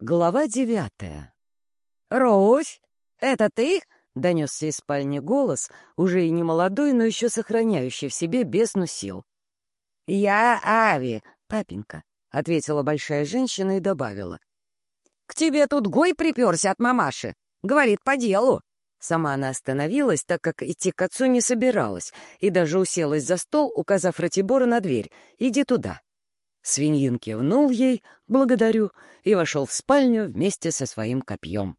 Глава девятая. «Русь, это ты?» — донесся из спальни голос, уже и не молодой, но еще сохраняющий в себе бездну сил. «Я Ави, папенька», — ответила большая женщина и добавила. «К тебе тут Гой приперся от мамаши. Говорит, по делу». Сама она остановилась, так как идти к отцу не собиралась, и даже уселась за стол, указав Ратибора на дверь. «Иди туда». Свиньин кивнул ей «благодарю» и вошел в спальню вместе со своим копьем.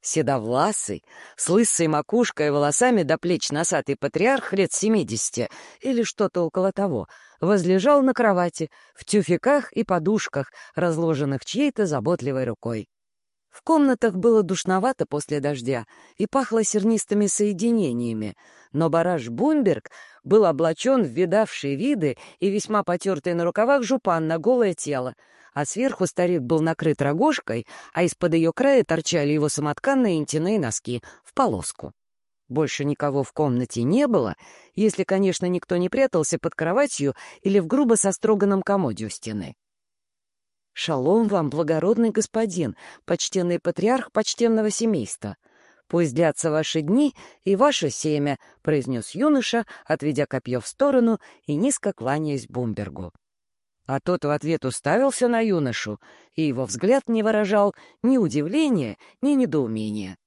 Седовласый, с лысой макушкой и волосами до плеч носатый патриарх лет семидесяти или что-то около того, возлежал на кровати, в тюфяках и подушках, разложенных чьей-то заботливой рукой. В комнатах было душновато после дождя и пахло сернистыми соединениями, но бараш Бунберг был облачен в видавшие виды и весьма потертый на рукавах жупан на голое тело, а сверху старик был накрыт рогожкой, а из-под ее края торчали его самотканные интяные носки в полоску. Больше никого в комнате не было, если, конечно, никто не прятался под кроватью или в грубо состроганном комоде у стены. «Шалом вам, благородный господин, почтенный патриарх почтенного семейства. Пусть длятся ваши дни и ваше семя», — произнес юноша, отведя копье в сторону и низко кланяясь Бумбергу. А тот в ответ уставился на юношу, и его взгляд не выражал ни удивления, ни недоумения.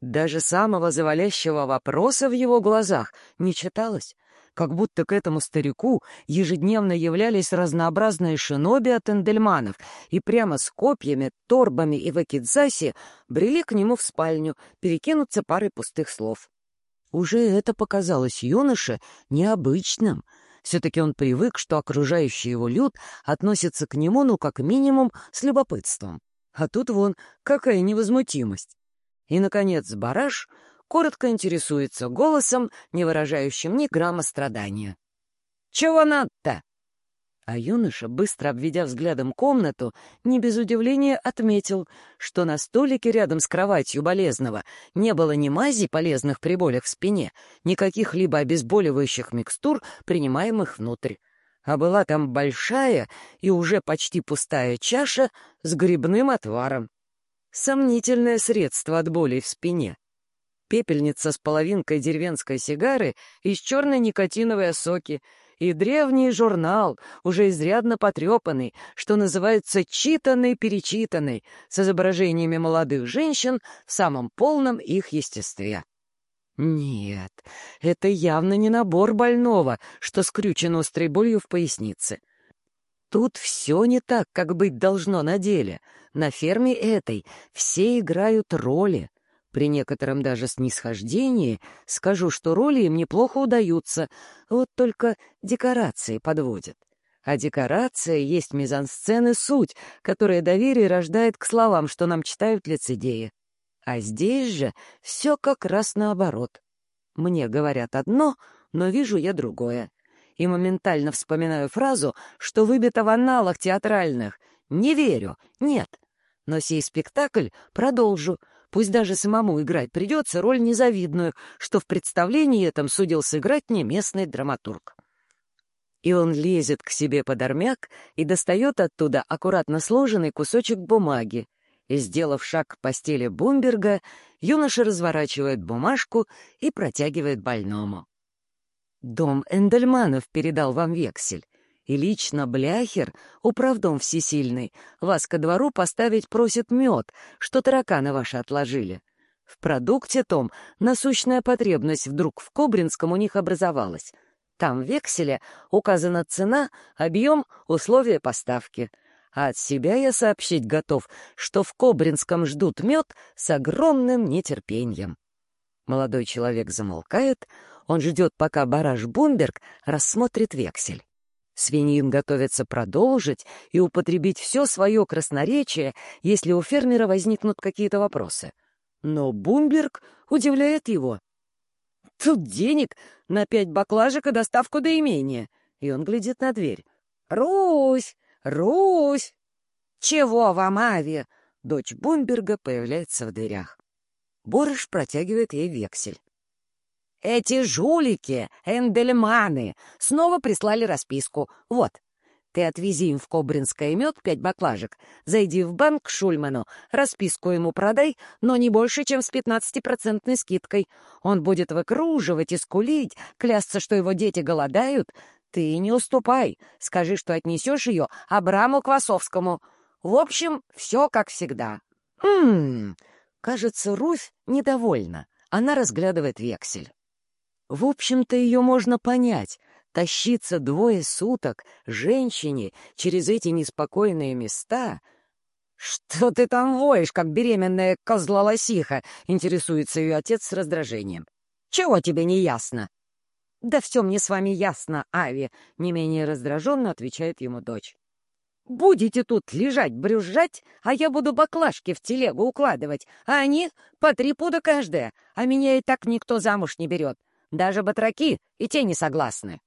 Даже самого завалящего вопроса в его глазах не читалось как будто к этому старику ежедневно являлись разнообразные шиноби от эндельманов и прямо с копьями, торбами и вакидзаси брели к нему в спальню перекинуться парой пустых слов. Уже это показалось юноше необычным. Все-таки он привык, что окружающий его люд относится к нему, ну, как минимум, с любопытством. А тут вон какая невозмутимость. И, наконец, бараш коротко интересуется голосом, не выражающим ни грамма страдания. «Чего надо-то?» А юноша, быстро обведя взглядом комнату, не без удивления отметил, что на столике рядом с кроватью болезного не было ни мази, полезных при болях в спине, ни каких-либо обезболивающих микстур, принимаемых внутрь. А была там большая и уже почти пустая чаша с грибным отваром. Сомнительное средство от боли в спине пепельница с половинкой деревенской сигары из черной никотиновой осоки и древний журнал, уже изрядно потрепанный, что называется «читанный-перечитанный», с изображениями молодых женщин в самом полном их естестве. Нет, это явно не набор больного, что скрючен острой болью в пояснице. Тут все не так, как быть должно на деле. На ферме этой все играют роли. При некотором даже снисхождении скажу, что роли им неплохо удаются, вот только декорации подводят. А декорация есть мизансцены суть, которая доверие рождает к словам, что нам читают лицедеи. А здесь же все как раз наоборот. Мне говорят одно, но вижу я другое. И моментально вспоминаю фразу, что выбито в анналах театральных. Не верю, нет. Но сей спектакль продолжу, Пусть даже самому играть придется роль незавидную, что в представлении этом судил сыграть не местный драматург. И он лезет к себе под армяк и достает оттуда аккуратно сложенный кусочек бумаги. И, сделав шаг к постели Бумберга, юноша разворачивает бумажку и протягивает больному. «Дом Эндельманов передал вам вексель. И лично Бляхер, управдом всесильный, вас ко двору поставить просит мед, что тараканы ваши отложили. В продукте том насущная потребность вдруг в Кобринском у них образовалась. Там в векселе указана цена, объем, условия поставки. А от себя я сообщить готов, что в Кобринском ждут мед с огромным нетерпением. Молодой человек замолкает, он ждет, пока бараш Бумберг рассмотрит вексель. Свиньин готовится продолжить и употребить все свое красноречие, если у фермера возникнут какие-то вопросы. Но Бумберг удивляет его. «Тут денег на пять баклажек и доставку до имения». И он глядит на дверь. «Русь! Русь!» «Чего вам, Ави?» Дочь Бумберга появляется в дверях. Борыш протягивает ей вексель. Эти жулики, эндельманы, снова прислали расписку. Вот, Ты отвези им в Кобринское мед пять баклажек, зайди в банк к Шульману, расписку ему продай, но не больше, чем с пятнадцатипроцентной скидкой. Он будет выкруживать и скулить, клясться, что его дети голодают. Ты не уступай, скажи, что отнесешь ее Абраму Квасовскому. В общем, все как всегда. Ммм, кажется, Руфь недовольна. Она разглядывает вексель. В общем-то, ее можно понять. Тащиться двое суток женщине через эти неспокойные места... «Что ты там воешь, как беременная козла-лосиха?» — интересуется ее отец с раздражением. «Чего тебе не ясно?» «Да все мне с вами ясно, Ави», — не менее раздраженно отвечает ему дочь. «Будете тут лежать, брюзжать, а я буду баклажки в телегу укладывать, а они по три пуда каждая, а меня и так никто замуж не берет. Даже батраки и те не согласны».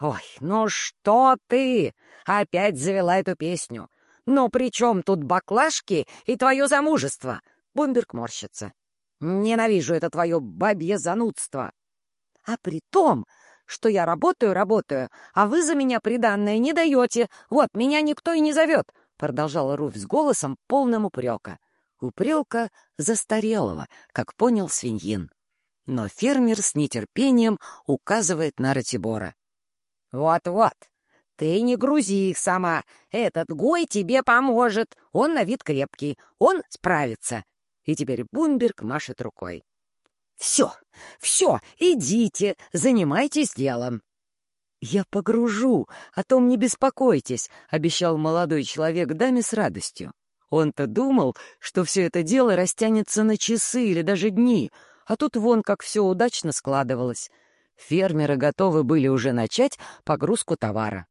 «Ой, ну что ты? Опять завела эту песню. Ну при чем тут баклажки и твое замужество?» Бумберг морщится. «Ненавижу это твое бабье занудство. А при том, что я работаю, работаю, а вы за меня приданное не даете. Вот, меня никто и не зовет», — продолжала Руфь с голосом, полным упрека. Упрека застарелого, как понял свиньин. Но фермер с нетерпением указывает на Ратибора. «Вот-вот, ты не грузи их сама. Этот Гой тебе поможет. Он на вид крепкий, он справится». И теперь Бумберг машет рукой. «Все, все, идите, занимайтесь делом». «Я погружу, а том не беспокойтесь», — обещал молодой человек даме с радостью. Он-то думал, что все это дело растянется на часы или даже дни, а тут вон как все удачно складывалось. Фермеры готовы были уже начать погрузку товара.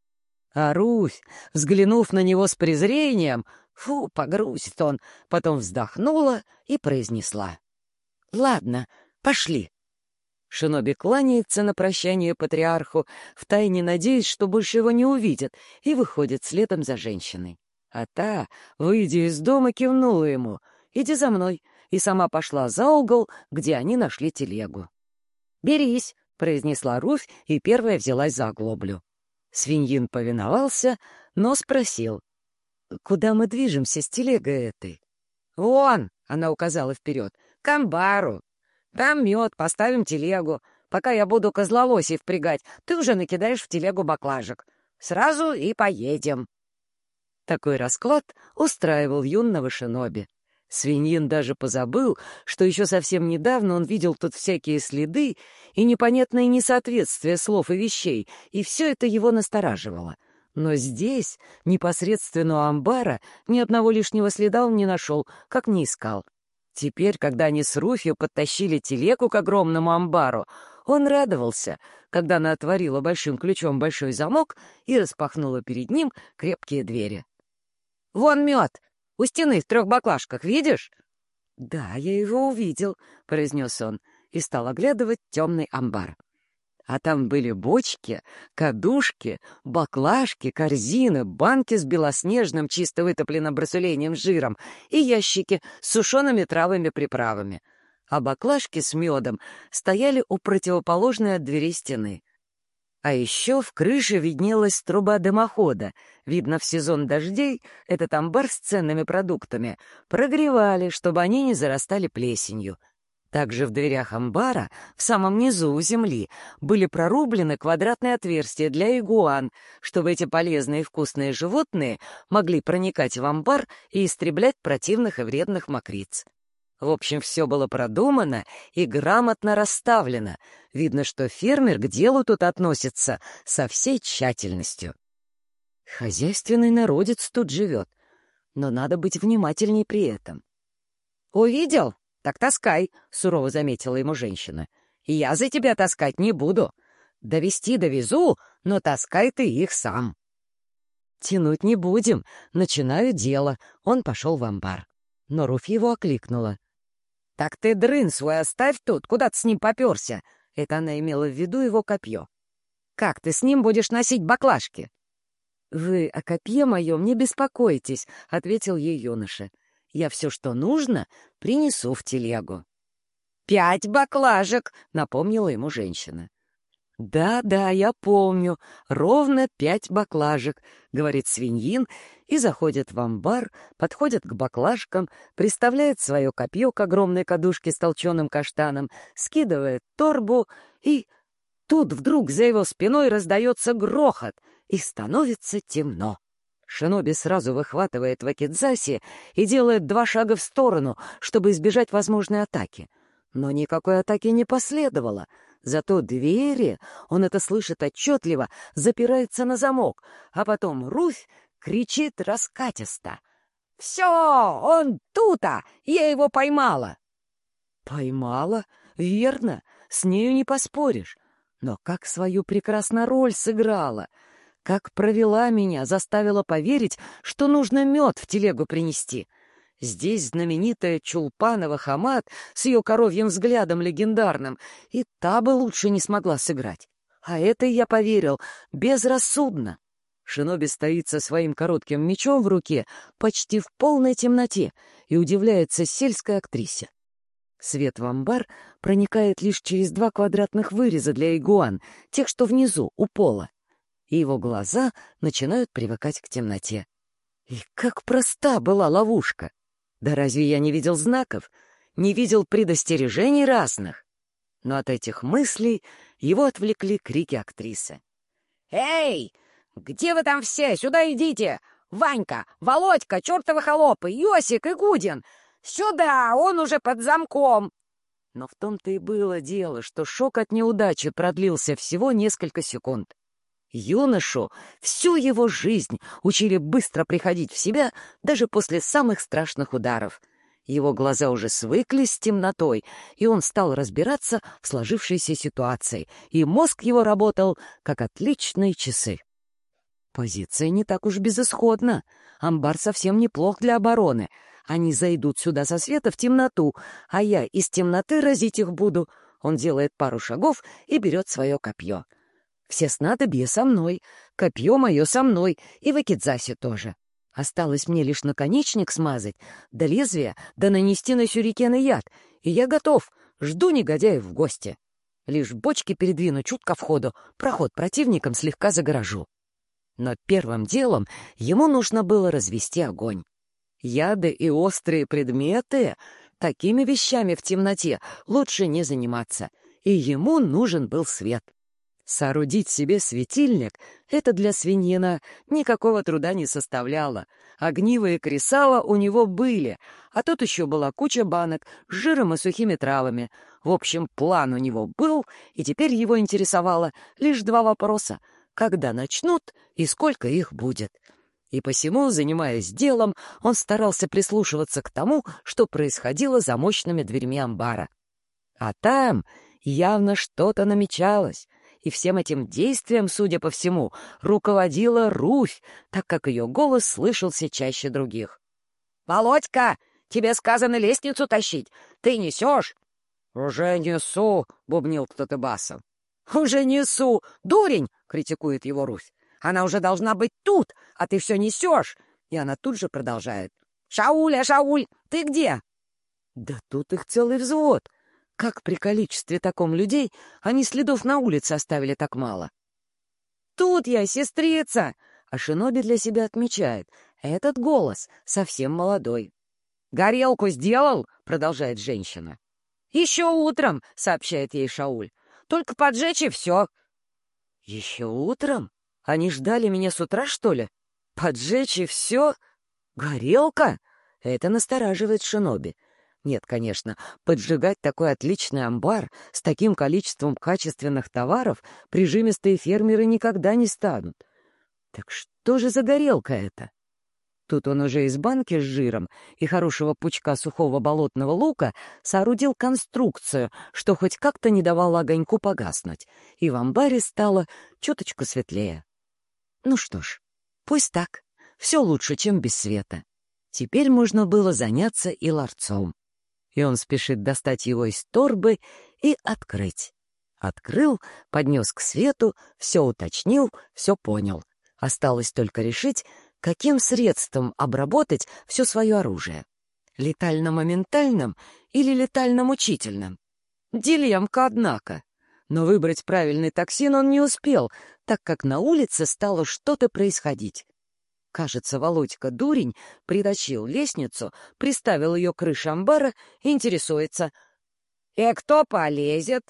А Русь, взглянув на него с презрением, «Фу, погрузит он», потом вздохнула и произнесла. «Ладно, пошли». Шиноби кланяется на прощание патриарху, втайне надеясь, что больше его не увидят, и выходит следом за женщиной. А та, выйдя из дома, кивнула ему. «Иди за мной», и сама пошла за угол, где они нашли телегу. «Берись», — произнесла Руфь и первая взялась за оглоблю. Свиньин повиновался, но спросил. «Куда мы движемся с телегой этой?» «Вон!» — она указала вперед. «К амбару. Там мед, поставим телегу. Пока я буду козлолосей впрягать, ты уже накидаешь в телегу баклажек. Сразу и поедем». Такой расклад устраивал юного шиноби. Свиньин даже позабыл, что еще совсем недавно он видел тут всякие следы и непонятные несоответствия слов и вещей, и все это его настораживало. Но здесь, непосредственно у амбара, ни одного лишнего следа он не нашел, как не искал. Теперь, когда они с Руфью подтащили телегу к огромному амбару, он радовался, когда она отворила большим ключом большой замок и распахнула перед ним крепкие двери. «Вон мед!» У стены в трех баклажках, видишь?» «Да, я его увидел», — произнес он и стал оглядывать темный амбар. А там были бочки, кадушки, баклажки, корзины, банки с белоснежным, чисто вытопленным брасулением жиром и ящики с сушеными травами приправами. А баклажки с медом стояли у противоположной от двери стены. А еще в крыше виднелась труба дымохода. Видно, в сезон дождей этот амбар с ценными продуктами прогревали, чтобы они не зарастали плесенью. Также в дверях амбара, в самом низу у земли, были прорублены квадратные отверстия для игуан, чтобы эти полезные и вкусные животные могли проникать в амбар и истреблять противных и вредных мокриц. В общем, все было продумано и грамотно расставлено. Видно, что фермер к делу тут относится со всей тщательностью. Хозяйственный народец тут живет, но надо быть внимательней при этом. «Увидел? Так таскай», — сурово заметила ему женщина. «Я за тебя таскать не буду. Довести довезу, но таскай ты их сам». «Тянуть не будем. Начинаю дело». Он пошел в амбар. Но Руфь его окликнула. «Так ты дрын свой оставь тут, куда ты с ним поперся?» Это она имела в виду его копье. «Как ты с ним будешь носить баклажки?» «Вы о копье моем не беспокойтесь», — ответил ей юноша. «Я все, что нужно, принесу в телегу». «Пять баклажек!» — напомнила ему женщина. «Да-да, я помню. Ровно пять баклажек», — говорит свиньин, и заходит в амбар, подходит к баклажкам, приставляет свое копье к огромной кадушке с толченым каштаном, скидывает торбу, и тут вдруг за его спиной раздается грохот, и становится темно. Шиноби сразу выхватывает Вакидзаси и делает два шага в сторону, чтобы избежать возможной атаки. Но никакой атаки не последовало. Зато двери, он это слышит отчетливо, запирается на замок, а потом Руфь кричит раскатисто. «Все, он тута! Я его поймала!» «Поймала? Верно, с нею не поспоришь. Но как свою прекрасно роль сыграла!» Как провела меня, заставила поверить, что нужно мед в телегу принести. Здесь знаменитая Чулпанова Хамат с ее коровьим взглядом легендарным, и та бы лучше не смогла сыграть. А это я поверил безрассудно. Шиноби стоит со своим коротким мечом в руке почти в полной темноте и удивляется сельской актрисе. Свет в амбар проникает лишь через два квадратных выреза для игуан, тех, что внизу, у пола и его глаза начинают привыкать к темноте. И как проста была ловушка! Да разве я не видел знаков, не видел предостережений разных? Но от этих мыслей его отвлекли крики актрисы. «Эй, где вы там все? Сюда идите! Ванька, Володька, чертовы холопы, Йосик и Гудин! Сюда, он уже под замком!» Но в том-то и было дело, что шок от неудачи продлился всего несколько секунд. Юношу всю его жизнь учили быстро приходить в себя даже после самых страшных ударов. Его глаза уже свыклись с темнотой, и он стал разбираться в сложившейся ситуации, и мозг его работал, как отличные часы. Позиция не так уж безысходна. Амбар совсем неплох для обороны. Они зайдут сюда со света в темноту, а я из темноты разить их буду. Он делает пару шагов и берет свое копье. Все снадобья со мной, копье мое со мной, и вакидзаси тоже. Осталось мне лишь наконечник смазать, да лезвие, да нанести на сюрикен яд, и я готов, жду негодяев в гости. Лишь бочки передвину чуть ко входу, проход противникам слегка загорожу. Но первым делом ему нужно было развести огонь. Яды и острые предметы — такими вещами в темноте лучше не заниматься, и ему нужен был свет. Соорудить себе светильник — это для свиньина никакого труда не составляло. Огнивые кресала у него были, а тут еще была куча банок с жиром и сухими травами. В общем, план у него был, и теперь его интересовало лишь два вопроса — когда начнут и сколько их будет. И посему, занимаясь делом, он старался прислушиваться к тому, что происходило за мощными дверьми амбара. А там явно что-то намечалось и всем этим действием, судя по всему, руководила Руфь, так как ее голос слышался чаще других. «Володька, тебе сказано лестницу тащить. Ты несешь?» «Уже несу», — бубнил кто-то басом. «Уже несу! Дурень!» — критикует его Руфь. «Она уже должна быть тут, а ты все несешь!» И она тут же продолжает. «Шауля, Шауль, ты где?» «Да тут их целый взвод. Как при количестве таком людей они следов на улице оставили так мало? «Тут я, сестрица!» А Шиноби для себя отмечает. Этот голос совсем молодой. «Горелку сделал?» — продолжает женщина. «Еще утром», — сообщает ей Шауль. «Только поджечь и все». «Еще утром? Они ждали меня с утра, что ли? Поджечь и все? Горелка?» Это настораживает Шиноби. Нет, конечно, поджигать такой отличный амбар с таким количеством качественных товаров прижимистые фермеры никогда не станут. Так что же за горелка это? Тут он уже из банки с жиром и хорошего пучка сухого болотного лука соорудил конструкцию, что хоть как-то не давало огоньку погаснуть, и в амбаре стало чуточку светлее. Ну что ж, пусть так. Все лучше, чем без света. Теперь можно было заняться и ларцом и он спешит достать его из торбы и открыть. Открыл, поднес к свету, все уточнил, все понял. Осталось только решить, каким средством обработать все свое оружие. Летально-моментальным или летально-мучительным? Дилемка, однако. Но выбрать правильный токсин он не успел, так как на улице стало что-то происходить. Кажется, Володька Дурень притащил лестницу, приставил ее к крыше амбара интересуется. «И «Э, кто полезет?»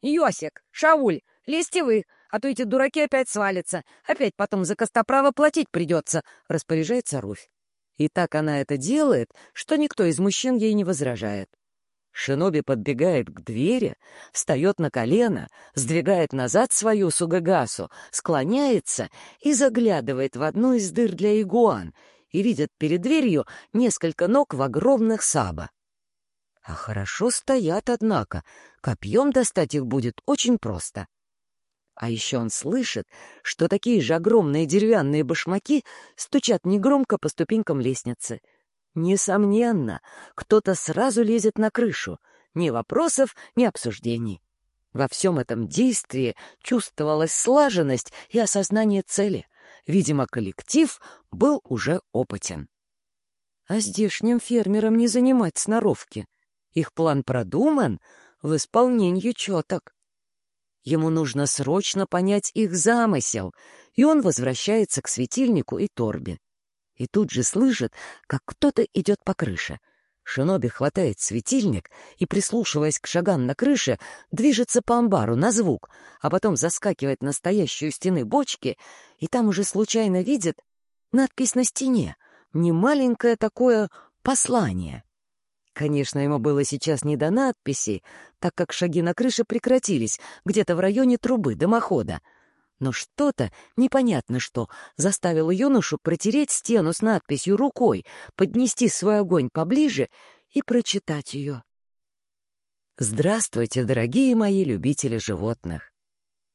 «Йосик, Шауль, лезьте вы, а то эти дураки опять свалятся. Опять потом за костоправо платить придется», — распоряжается Руфь. И так она это делает, что никто из мужчин ей не возражает. Шиноби подбегает к двери, встает на колено, сдвигает назад свою сугагасу, склоняется и заглядывает в одну из дыр для игуан и видит перед дверью несколько ног в огромных саба. А хорошо стоят, однако, копьем достать их будет очень просто. А еще он слышит, что такие же огромные деревянные башмаки стучат негромко по ступенькам лестницы — Несомненно, кто-то сразу лезет на крышу. Ни вопросов, ни обсуждений. Во всем этом действии чувствовалась слаженность и осознание цели. Видимо, коллектив был уже опытен. А здешним фермерам не занимать сноровки. Их план продуман, в исполнении четок. Ему нужно срочно понять их замысел, и он возвращается к светильнику и торбе и тут же слышит, как кто-то идет по крыше. Шиноби хватает светильник и, прислушиваясь к шагам на крыше, движется по амбару на звук, а потом заскакивает на стоящую стены бочки, и там уже случайно видит надпись на стене, немаленькое такое послание. Конечно, ему было сейчас не до надписи, так как шаги на крыше прекратились где-то в районе трубы дымохода — но что-то, непонятно что, заставило юношу протереть стену с надписью рукой, поднести свой огонь поближе и прочитать ее. Здравствуйте, дорогие мои любители животных!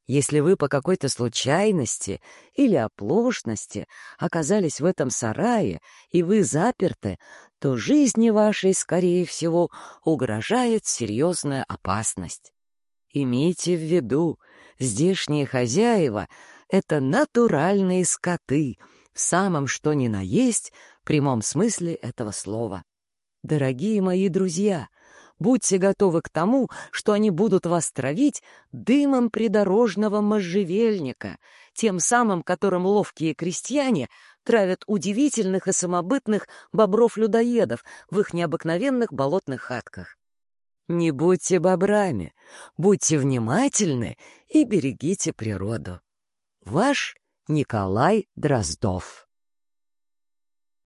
Если вы по какой-то случайности или оплошности оказались в этом сарае, и вы заперты, то жизни вашей, скорее всего, угрожает серьезная опасность. Имейте в виду, здешние хозяева — это натуральные скоты, в самом что ни на есть прямом смысле этого слова. Дорогие мои друзья, будьте готовы к тому, что они будут вас травить дымом придорожного можжевельника, тем самым, которым ловкие крестьяне травят удивительных и самобытных бобров-людоедов в их необыкновенных болотных хатках. Не будьте бобрами, будьте внимательны и берегите природу. Ваш Николай Дроздов